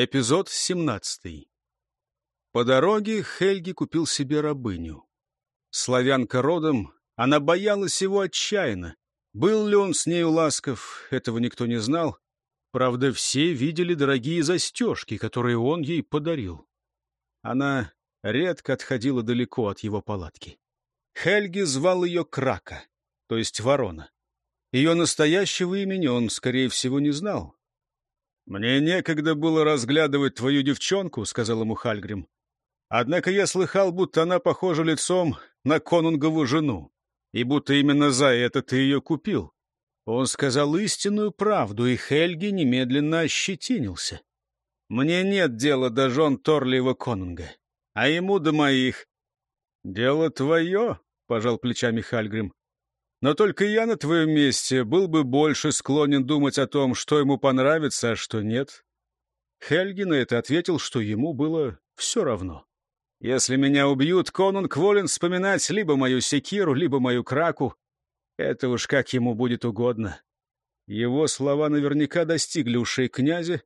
Эпизод 17. По дороге Хельги купил себе рабыню. Славянка родом, она боялась его отчаянно. Был ли он с нею ласков, этого никто не знал. Правда, все видели дорогие застежки, которые он ей подарил. Она редко отходила далеко от его палатки. Хельги звал ее Крака, то есть Ворона. Ее настоящего имени он, скорее всего, не знал. «Мне некогда было разглядывать твою девчонку», — сказал ему Хальгрим. «Однако я слыхал, будто она похожа лицом на конунгову жену, и будто именно за это ты ее купил». Он сказал истинную правду, и Хельги немедленно ощетинился. «Мне нет дела до жен Торлиева конунга, а ему до моих». «Дело твое», — пожал плечами Хальгрим. Но только я на твоем месте был бы больше склонен думать о том, что ему понравится, а что нет. Хельги на это ответил, что ему было все равно. Если меня убьют, конунг волен вспоминать либо мою секиру, либо мою краку. Это уж как ему будет угодно. Его слова наверняка достигли ушей князя,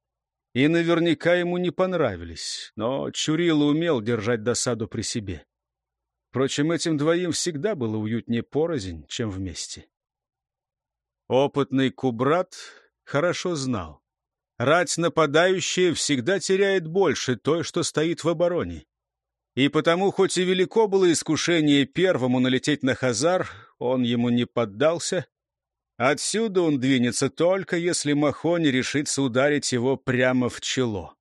и наверняка ему не понравились, но Чурила умел держать досаду при себе. Впрочем, этим двоим всегда было уютнее порознь, чем вместе. Опытный Кубрат хорошо знал. Рать нападающая всегда теряет больше той, что стоит в обороне. И потому, хоть и велико было искушение первому налететь на Хазар, он ему не поддался. Отсюда он двинется только, если Махони решится ударить его прямо в чело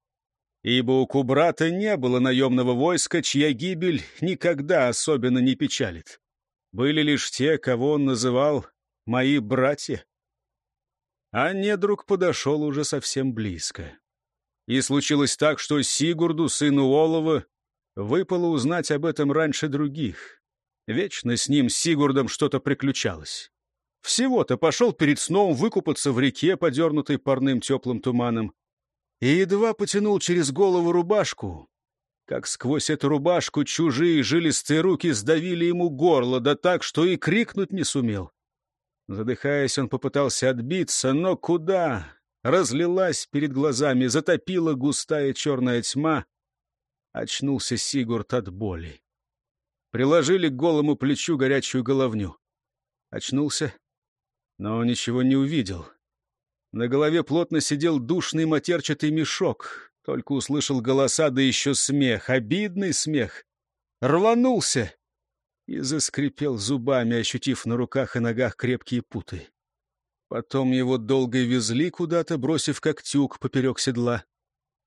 ибо у Кубрата не было наемного войска, чья гибель никогда особенно не печалит. Были лишь те, кого он называл «мои братья». А недруг подошел уже совсем близко. И случилось так, что Сигурду, сыну Олова, выпало узнать об этом раньше других. Вечно с ним, Сигурдом, что-то приключалось. Всего-то пошел перед сном выкупаться в реке, подернутой парным теплым туманом и едва потянул через голову рубашку, как сквозь эту рубашку чужие жилистые руки сдавили ему горло, да так, что и крикнуть не сумел. Задыхаясь, он попытался отбиться, но куда? Разлилась перед глазами, затопила густая черная тьма. Очнулся Сигурд от боли. Приложили к голому плечу горячую головню. Очнулся, но ничего не увидел. На голове плотно сидел душный матерчатый мешок. Только услышал голоса, да еще смех, обидный смех. Рванулся и заскрипел зубами, ощутив на руках и ногах крепкие путы. Потом его долго везли куда-то, бросив как поперек седла.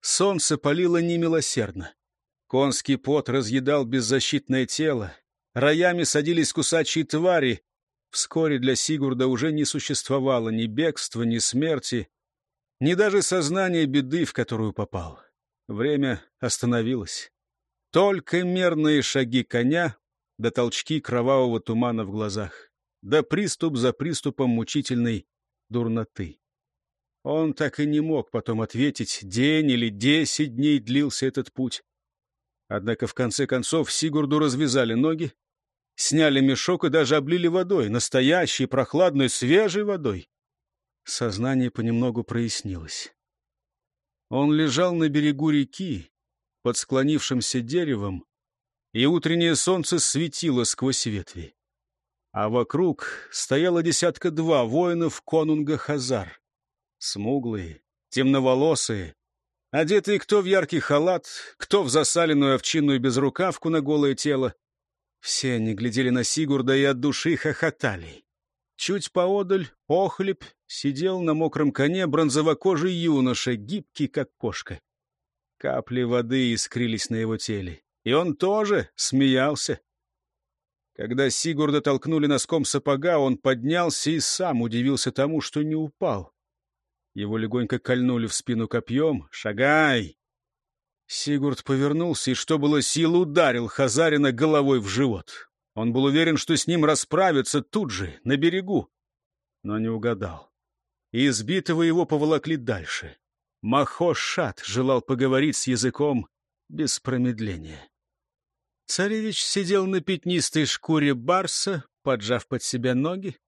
Солнце палило немилосердно. Конский пот разъедал беззащитное тело. Роями садились кусачие твари, Вскоре для Сигурда уже не существовало ни бегства, ни смерти, ни даже сознания беды, в которую попал. Время остановилось. Только мерные шаги коня да толчки кровавого тумана в глазах, да приступ за приступом мучительной дурноты. Он так и не мог потом ответить, день или десять дней длился этот путь. Однако в конце концов Сигурду развязали ноги, Сняли мешок и даже облили водой, настоящей, прохладной, свежей водой. Сознание понемногу прояснилось. Он лежал на берегу реки, под склонившимся деревом, и утреннее солнце светило сквозь ветви. А вокруг стояло десятка-два воинов конунга Хазар. Смуглые, темноволосые, одетые кто в яркий халат, кто в засаленную овчинную безрукавку на голое тело, все они глядели на Сигурда и от души хохотали. Чуть поодаль Охлеб сидел на мокром коне бронзовокожий юноша, гибкий, как кошка. Капли воды искрились на его теле, и он тоже смеялся. Когда Сигурда толкнули носком сапога, он поднялся и сам удивился тому, что не упал. Его легонько кольнули в спину копьем. «Шагай!» Сигурд повернулся и, что было сил, ударил Хазарина головой в живот. Он был уверен, что с ним расправятся тут же, на берегу. Но не угадал. И избитого его поволокли дальше. Махошат желал поговорить с языком без промедления. Царевич сидел на пятнистой шкуре барса, поджав под себя ноги.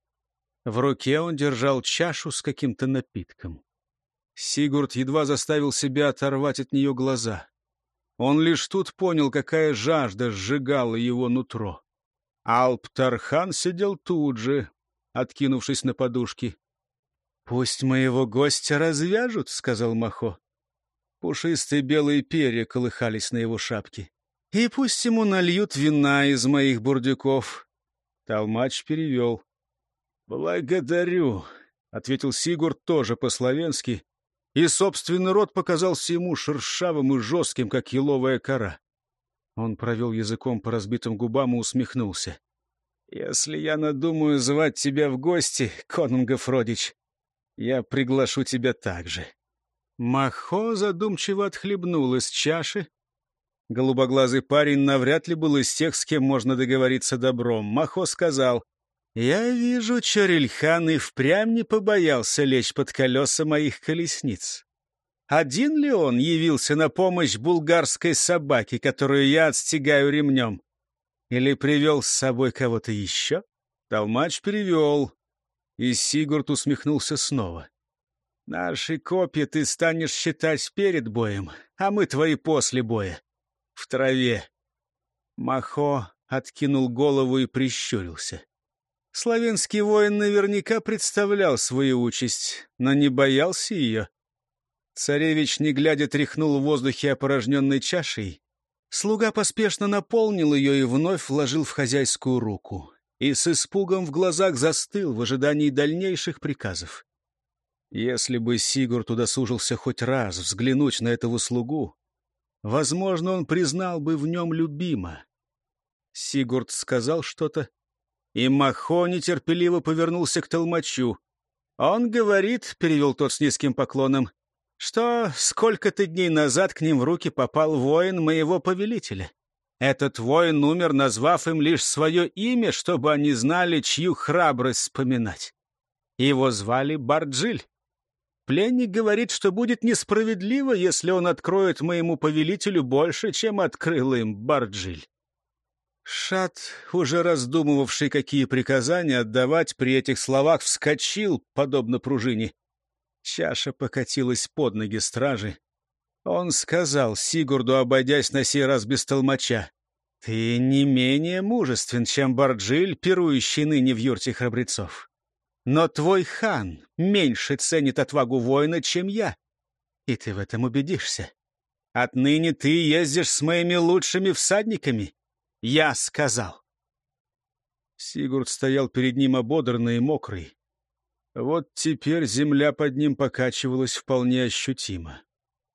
В руке он держал чашу с каким-то напитком. Сигурд едва заставил себя оторвать от нее глаза. Он лишь тут понял, какая жажда сжигала его нутро. Алп Тархан сидел тут же, откинувшись на подушки. — Пусть моего гостя развяжут, — сказал Махо. Пушистые белые перья колыхались на его шапке. — И пусть ему нальют вина из моих бурдюков. Толмач перевел. — Благодарю, — ответил Сигурд тоже по-словенски, и собственный рот показался ему шершавым и жестким, как еловая кора. Он провел языком по разбитым губам и усмехнулся. — Если я надумаю звать тебя в гости, Конунгов родич, я приглашу тебя также. Махо задумчиво отхлебнул из чаши. Голубоглазый парень навряд ли был из тех, с кем можно договориться добром. Махо сказал, я вижу, Чорильхан и впрямь не побоялся лечь под колеса моих колесниц. Один ли он явился на помощь булгарской собаке, которую я отстегаю ремнем? Или привел с собой кого-то еще? Толмач перевел, и Сигурд усмехнулся снова. Наши копья ты станешь считать перед боем, а мы твои после боя. В траве. Махо откинул голову и прищурился. Славянский воин наверняка представлял свою участь, но не боялся ее. Царевич, не глядя, тряхнул в воздухе опорожненной чашей. Слуга поспешно наполнил ее и вновь вложил в хозяйскую руку. И с испугом в глазах застыл в ожидании дальнейших приказов. Если бы Сигурд удосужился хоть раз взглянуть на этого слугу, возможно, он признал бы в нем любима. Сигурд сказал что-то, и Махо нетерпеливо повернулся к толмачу. «Он говорит», — перевел тот с низким поклоном, «что сколько-то дней назад к ним в руки попал воин моего повелителя. Этот воин умер, назвав им лишь свое имя, чтобы они знали, чью храбрость вспоминать. Его звали Барджиль. Пленник говорит, что будет несправедливо, если он откроет моему повелителю больше, чем открыл им Барджиль. Шат, уже раздумывавший, какие приказания отдавать при этих словах, вскочил, подобно пружине. Чаша покатилась под ноги стражи. Он сказал Сигурду, обойдясь на сей раз без толмача, «Ты не менее мужествен, чем Барджиль, пирующий ныне в юрте храбрецов. Но твой хан меньше ценит отвагу воина, чем я, и ты в этом убедишься. Отныне ты ездишь с моими лучшими всадниками, я сказал. Сигурд стоял перед ним ободранный и мокрый. Вот теперь земля под ним покачивалась вполне ощутимо.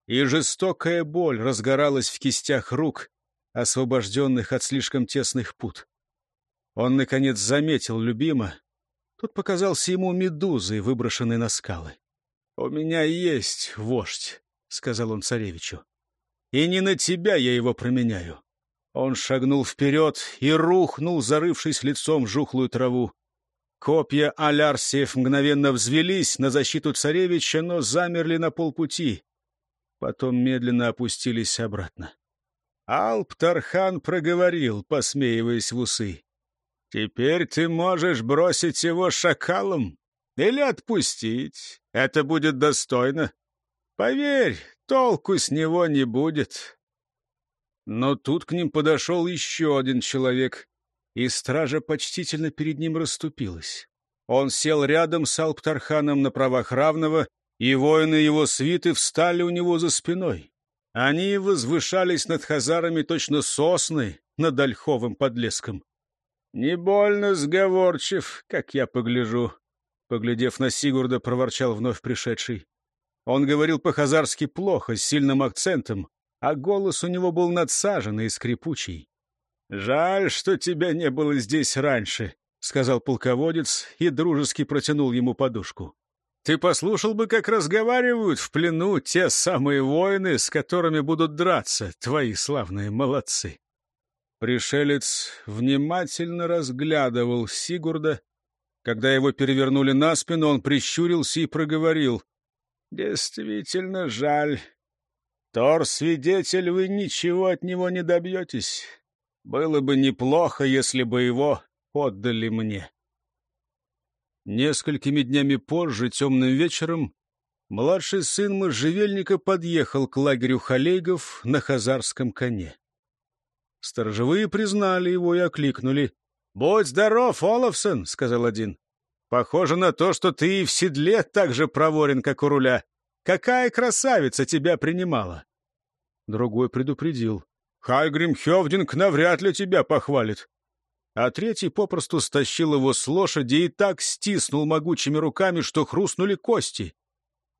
И жестокая боль разгоралась в кистях рук, освобожденных от слишком тесных пут. Он, наконец, заметил любима. Тут показался ему медузой, выброшенной на скалы. — У меня есть вождь, — сказал он царевичу. — И не на тебя я его променяю. Он шагнул вперед и рухнул, зарывшись лицом в жухлую траву. Копья Алярсиев мгновенно взвелись на защиту царевича, но замерли на полпути. Потом медленно опустились обратно. Алп Тархан проговорил, посмеиваясь в усы. «Теперь ты можешь бросить его шакалом или отпустить. Это будет достойно. Поверь, толку с него не будет. Но тут к ним подошел еще один человек, и стража почтительно перед ним расступилась. Он сел рядом с Алптарханом на правах равного, и воины его свиты встали у него за спиной. Они возвышались над хазарами точно сосны над ольховым подлеском. «Не больно сговорчив, как я погляжу», — поглядев на Сигурда, проворчал вновь пришедший. Он говорил по-хазарски плохо, с сильным акцентом, а голос у него был надсаженный и скрипучий. «Жаль, что тебя не было здесь раньше», — сказал полководец и дружески протянул ему подушку. «Ты послушал бы, как разговаривают в плену те самые воины, с которыми будут драться, твои славные молодцы». Пришелец внимательно разглядывал Сигурда. Когда его перевернули на спину, он прищурился и проговорил. «Действительно жаль, Тор-свидетель, вы ничего от него не добьетесь. Было бы неплохо, если бы его отдали мне. Несколькими днями позже, темным вечером, Младший сын можжевельника подъехал к лагерю халейгов на хазарском коне. Сторожевые признали его и окликнули. — Будь здоров, Олафсон, — сказал один. — Похоже на то, что ты и в седле так же проворен, как у руля. Какая красавица тебя принимала! Другой предупредил. — Хальгрим Хевдинг навряд ли тебя похвалит. А третий попросту стащил его с лошади и так стиснул могучими руками, что хрустнули кости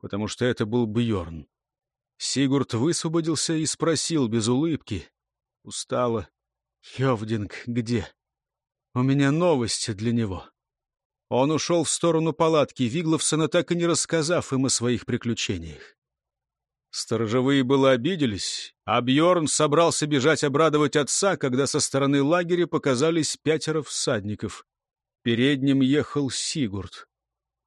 потому что это был Бьорн. Сигурд высвободился и спросил без улыбки. Устало. «Хевдинг где? У меня новости для него». Он ушел в сторону палатки Вигловсона, так и не рассказав им о своих приключениях. Сторожевые было обиделись, а Бьорн собрался бежать обрадовать отца, когда со стороны лагеря показались пятеро всадников. Передним ехал Сигурд.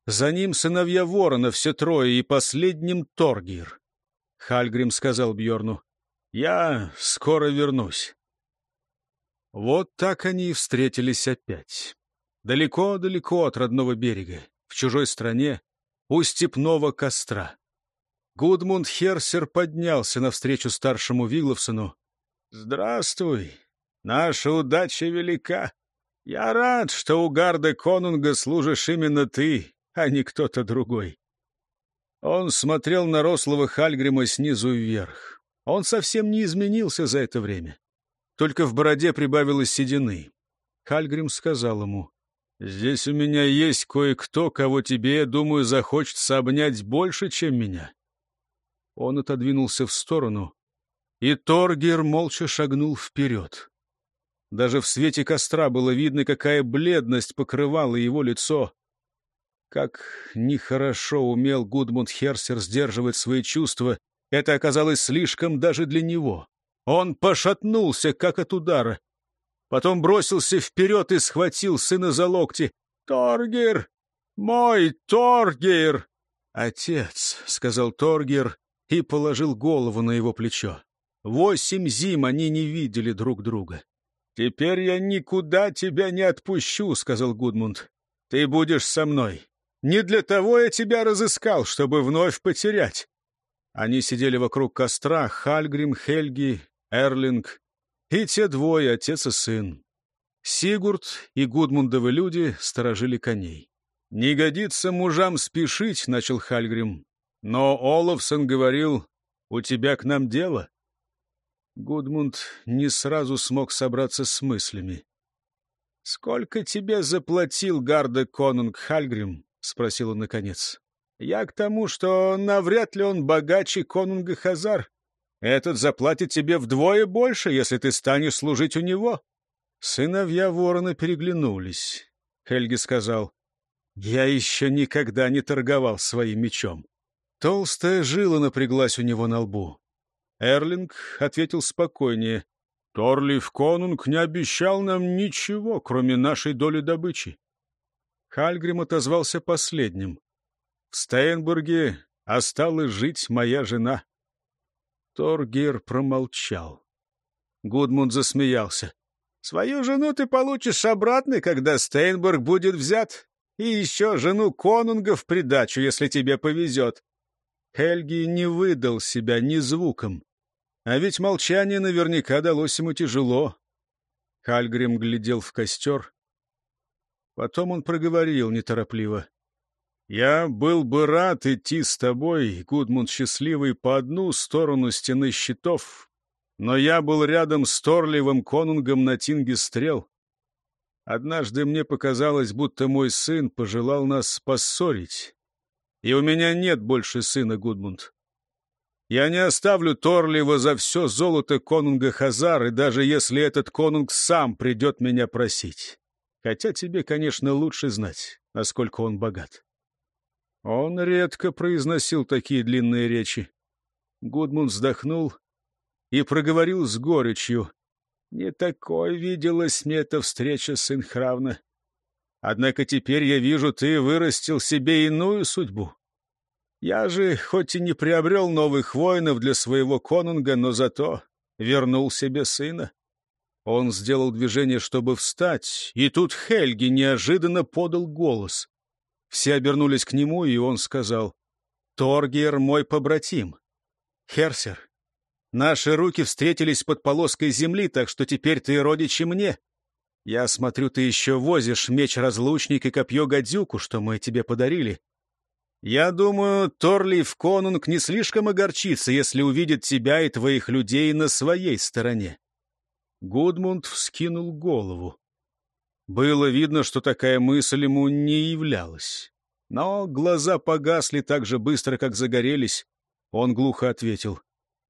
За ним сыновья ворона, все трое, и последним Торгир. Хальгрим сказал Бьорну, «Я скоро вернусь». Вот так они и встретились опять. Далеко-далеко от родного берега, в чужой стране, у степного костра. Гудмунд Херсер поднялся навстречу старшему Вигловсону. «Здравствуй, наша удача велика. Я рад, что у Гарда Конунга служишь именно ты, а не кто-то другой. Он смотрел на рослого Хальгрима снизу вверх. Он совсем не изменился за это время. Только в бороде прибавилось седины. Хальгрим сказал ему, «Здесь у меня есть кое-кто, кого тебе, думаю, захочется обнять больше, чем меня». Он отодвинулся в сторону, и Торгер молча шагнул вперед. Даже в свете костра было видно, какая бледность покрывала его лицо. Как нехорошо умел Гудмунд Херсер сдерживать свои чувства, это оказалось слишком даже для него. Он пошатнулся, как от удара. Потом бросился вперед и схватил сына за локти. «Торгер! Мой Торгер!» «Отец», — сказал Торгер и положил голову на его плечо. Восемь зим они не видели друг друга. «Теперь я никуда тебя не отпущу», — сказал Гудмунд. «Ты будешь со мной. Не для того я тебя разыскал, чтобы вновь потерять. Они сидели вокруг костра, Хальгрим, Хельги, Эрлинг и те двое, отец и сын. Сигурд и Гудмундовы люди сторожили коней. «Не годится мужам спешить», — начал Хальгрим. «Но Олафсон говорил, у тебя к нам дело». Гудмунд не сразу смог собраться с мыслями. «Сколько тебе заплатил Гарда Конунг Хальгрим?» — спросил он наконец. — Я к тому, что навряд ли он богаче конунга Хазар. Этот заплатит тебе вдвое больше, если ты станешь служить у него. Сыновья ворона переглянулись. Хельги сказал, — Я еще никогда не торговал своим мечом. Толстая жила напряглась у него на лбу. Эрлинг ответил спокойнее. — Торлиф Конунг не обещал нам ничего, кроме нашей доли добычи. Хальгрим отозвался последним. «В Стейнбурге осталась жить моя жена». Торгер промолчал. Гудмунд засмеялся. «Свою жену ты получишь обратно, когда Стейнбург будет взят, и еще жену конунга в придачу, если тебе повезет». Хельги не выдал себя ни звуком. А ведь молчание наверняка далось ему тяжело. Хальгрим глядел в костер, Потом он проговорил неторопливо. «Я был бы рад идти с тобой, Гудмунд Счастливый, по одну сторону стены щитов, но я был рядом с Торливым конунгом на Тинге Стрел. Однажды мне показалось, будто мой сын пожелал нас поссорить, и у меня нет больше сына, Гудмунд. Я не оставлю Торлива за все золото конунга Хазар, и даже если этот конунг сам придет меня просить. Хотя тебе, конечно, лучше знать, насколько он богат. Он редко произносил такие длинные речи. Гудмунд вздохнул и проговорил с горечью. Не такой виделась мне эта встреча, сын Хравна. Однако теперь я вижу, ты вырастил себе иную судьбу. Я же, хоть и не приобрел новых воинов для своего конунга, но зато вернул себе сына. Он сделал движение, чтобы встать, и тут Хельги неожиданно подал голос. Все обернулись к нему, и он сказал, Торгер мой побратим. Херсер, наши руки встретились под полоской земли, так что теперь ты родичи мне. Я смотрю, ты еще возишь меч-разлучник и копье-гадюку, что мы тебе подарили. Я думаю, Торлиев Конунг не слишком огорчится, если увидит тебя и твоих людей на своей стороне. Гудмунд вскинул голову. Было видно, что такая мысль ему не являлась. Но глаза погасли так же быстро, как загорелись. Он глухо ответил.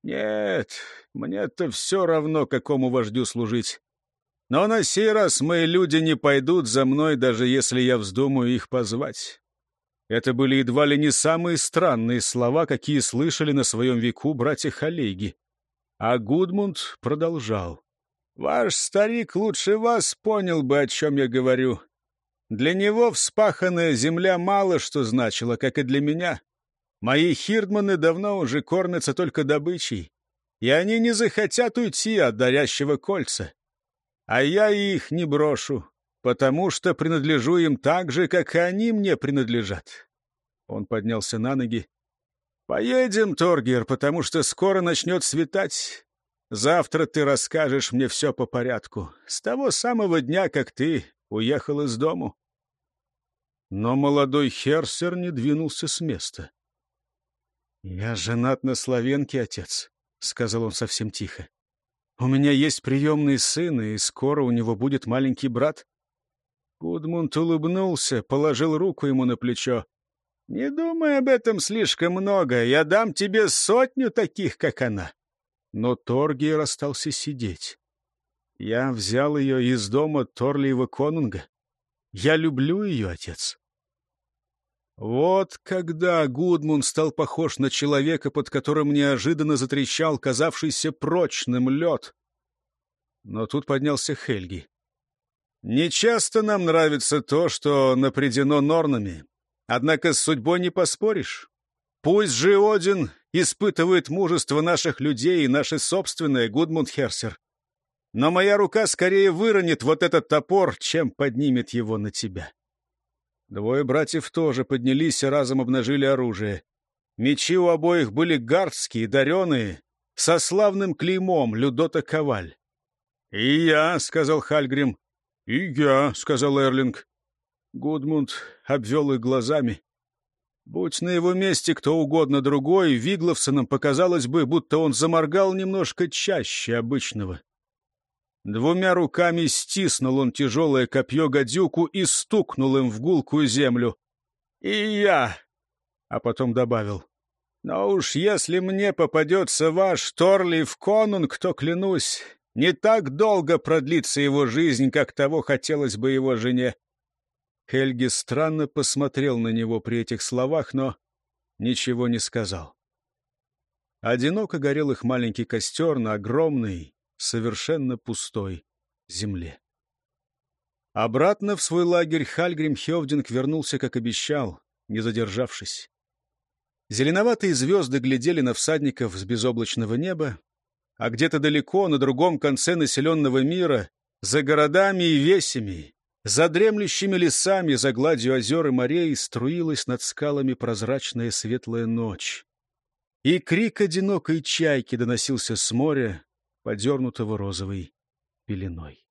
«Нет, мне-то все равно, какому вождю служить. Но на сей раз мои люди не пойдут за мной, даже если я вздумаю их позвать». Это были едва ли не самые странные слова, какие слышали на своем веку братья Халейги. А Гудмунд продолжал. «Ваш старик лучше вас понял бы, о чем я говорю. Для него вспаханная земля мало что значила, как и для меня. Мои хирдманы давно уже кормятся только добычей, и они не захотят уйти от дарящего кольца. А я их не брошу, потому что принадлежу им так же, как и они мне принадлежат. Он поднялся на ноги. «Поедем, Торгер, потому что скоро начнет светать. Завтра ты расскажешь мне все по порядку, с того самого дня, как ты уехал из дому. Но молодой Херсер не двинулся с места. «Я женат на Славенке, отец», — сказал он совсем тихо. «У меня есть приемный сын, и скоро у него будет маленький брат». Гудмунд улыбнулся, положил руку ему на плечо. «Не думай об этом слишком много, я дам тебе сотню таких, как она». Но Торгиер остался сидеть. Я взял ее из дома Торлиева Конунга. Я люблю ее, отец. Вот когда Гудмун стал похож на человека, под которым неожиданно затрещал казавшийся прочным лед. Но тут поднялся Хельги. «Нечасто нам нравится то, что напредено норнами. Однако с судьбой не поспоришь. Пусть же Один испытывает мужество наших людей и наше собственное, Гудмунд Херсер но моя рука скорее выронит вот этот топор, чем поднимет его на тебя. Двое братьев тоже поднялись и разом обнажили оружие. Мечи у обоих были гардские, дареные, со славным клеймом Людота Коваль. «И я», — сказал Хальгрим. «И я», — сказал Эрлинг. Гудмунд обвел их глазами. Будь на его месте кто угодно другой, Вигловсонам показалось бы, будто он заморгал немножко чаще обычного. Двумя руками стиснул он тяжелое копье гадюку и стукнул им в гулкую землю. «И я!» А потом добавил. «Но уж если мне попадется ваш Торлиев Конунг, то, клянусь, не так долго продлится его жизнь, как того хотелось бы его жене». Хельги странно посмотрел на него при этих словах, но ничего не сказал. Одиноко горел их маленький костер на огромной, совершенно пустой земле. Обратно в свой лагерь Хальгрим Хевдинг вернулся, как обещал, не задержавшись. Зеленоватые звезды глядели на всадников с безоблачного неба, а где-то далеко, на другом конце населенного мира, за городами и весями, за дремлющими лесами, за гладью озер и морей струилась над скалами прозрачная светлая ночь. И крик одинокой чайки доносился с моря, подернутого розовой пеленой.